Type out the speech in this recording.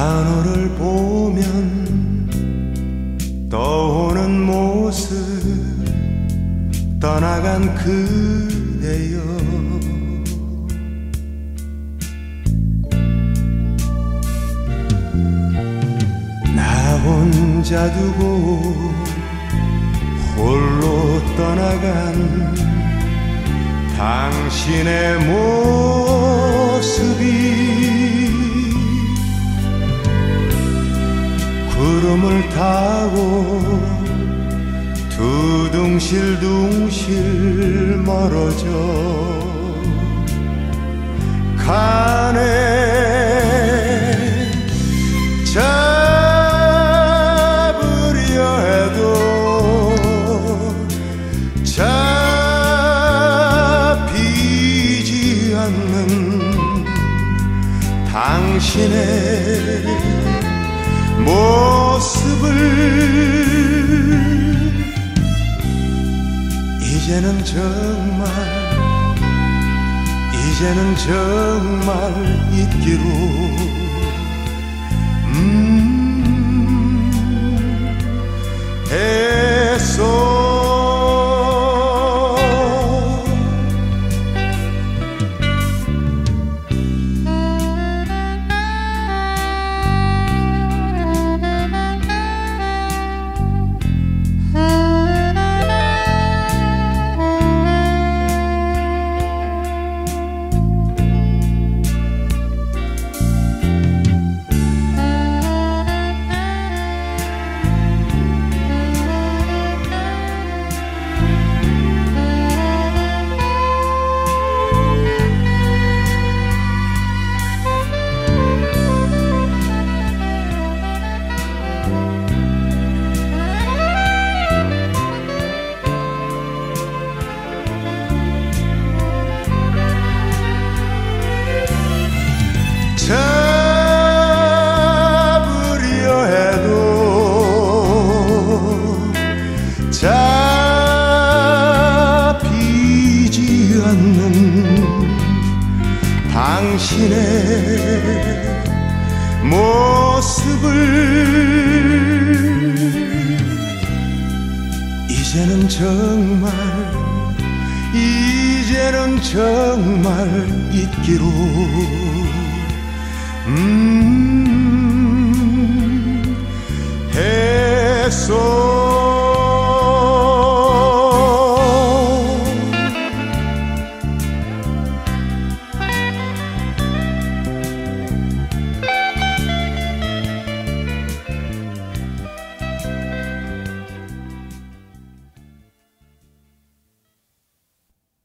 하늘을 보면 떠오는 모습 떠나간 그대여. 나 혼자 두고 홀로 떠나간 당신의 모습 둥실둥실 멀어져 가네. 잡으려 해도 잡히지 않는 당신의 모습을 이제는 정말 이제는 정말 잊기로 잡히지 않는 당신의 모습을 이제는 정말 이제는 정말 잊기로. 음 해소.